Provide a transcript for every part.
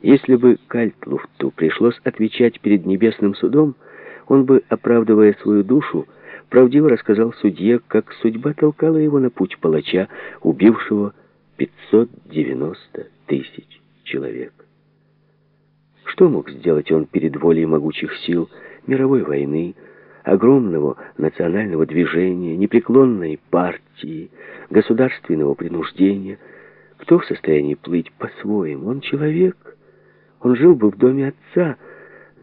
Если бы Кальтлуфту пришлось отвечать перед небесным судом, он бы, оправдывая свою душу, правдиво рассказал судье, как судьба толкала его на путь палача, убившего 590 тысяч человек. Что мог сделать он перед волей могучих сил мировой войны, огромного национального движения, непреклонной партии, государственного принуждения? Кто в состоянии плыть по-своему? Он человек. Он жил бы в доме отца.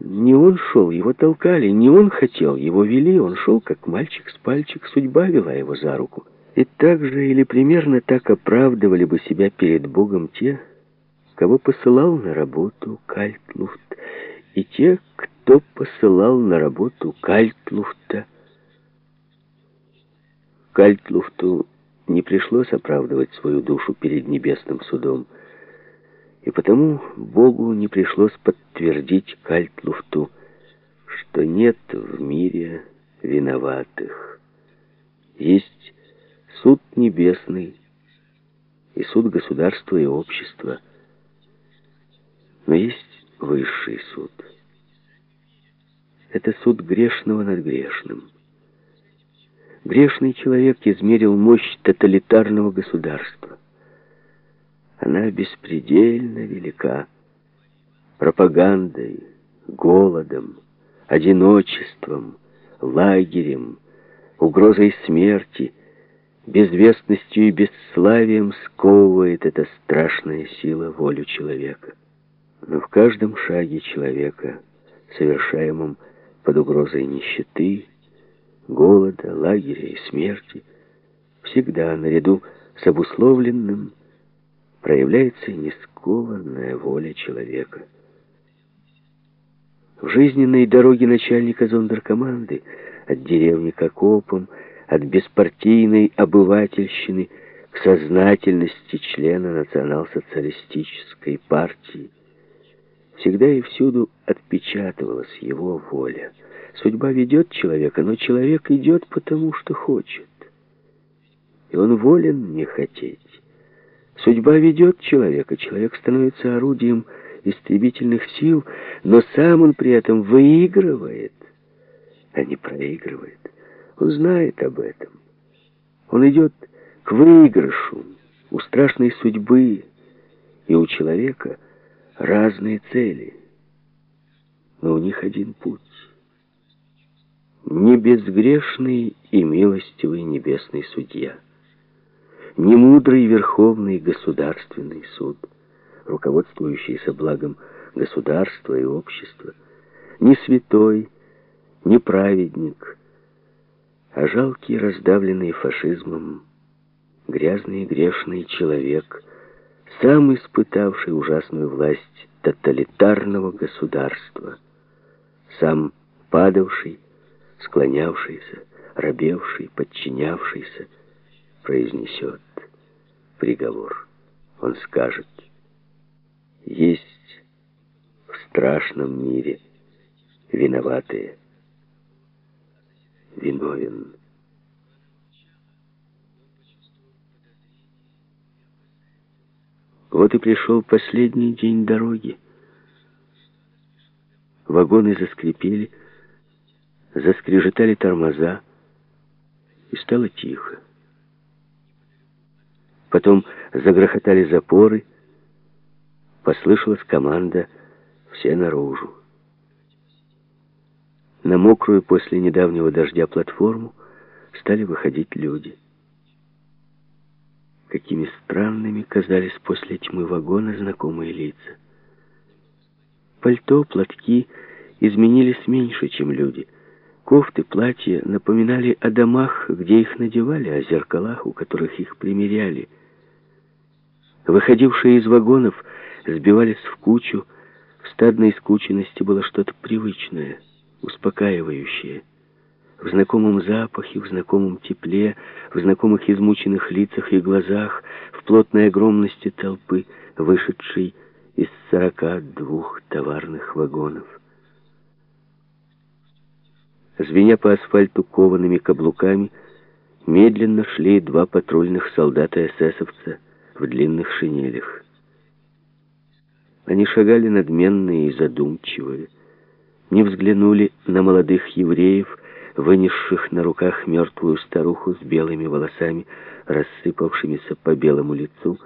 Не он шел, его толкали, не он хотел, его вели. Он шел, как мальчик с пальчик, судьба вела его за руку. И так же или примерно так оправдывали бы себя перед Богом те, кого посылал на работу Кальтлуфт, и те, кто посылал на работу Кальтлуфта. Кальтлуфту не пришлось оправдывать свою душу перед небесным судом, и потому Богу не пришлось подтвердить Кальтлуфту, что нет в мире виноватых. Есть суд небесный и суд государства и общества. Но есть высший суд. Это суд грешного над грешным. Грешный человек измерил мощь тоталитарного государства. Она беспредельно велика. Пропагандой, голодом, одиночеством, лагерем, угрозой смерти, безвестностью и бесславием сковывает эта страшная сила волю человека. Но в каждом шаге человека, совершаемом под угрозой нищеты, голода, лагеря и смерти, всегда наряду с обусловленным проявляется нескованная воля человека. В жизненной дороге начальника зондеркоманды от деревни к окопам, от беспартийной обывательщины к сознательности члена национал-социалистической партии, всегда и всюду отпечатывалась его воля. Судьба ведет человека, но человек идет потому, что хочет. И он волен не хотеть. Судьба ведет человека, человек становится орудием истребительных сил, но сам он при этом выигрывает, а не проигрывает. Он знает об этом. Он идет к выигрышу у страшной судьбы, и у человека разные цели, но у них один путь. Не безгрешный и милостивый небесный судья, не мудрый верховный государственный суд, руководствующийся благом государства и общества, не святой, не праведник, а жалкий, раздавленный фашизмом, грязный и грешный человек — сам испытавший ужасную власть тоталитарного государства, сам падавший, склонявшийся, робевший, подчинявшийся, произнесет приговор. Он скажет, есть в страшном мире виноватые, виновен. Вот и пришел последний день дороги. Вагоны заскрипели, заскрежетали тормоза, и стало тихо. Потом загрохотали запоры, послышалась команда «Все наружу». На мокрую после недавнего дождя платформу стали выходить люди. Какими странными казались после тьмы вагона знакомые лица. Пальто, платки изменились меньше, чем люди. Кофты, платья напоминали о домах, где их надевали, о зеркалах, у которых их примеряли. Выходившие из вагонов сбивались в кучу. В стадной скученности было что-то привычное, успокаивающее в знакомом запахе, в знакомом тепле, в знакомых измученных лицах и глазах, в плотной огромности толпы, вышедшей из сорока двух товарных вагонов. Звеня по асфальту коваными каблуками, медленно шли два патрульных солдата-эсэсовца в длинных шинелях. Они шагали надменные и задумчивые, не взглянули на молодых евреев, вынесших на руках мертвую старуху с белыми волосами, рассыпавшимися по белому лицу,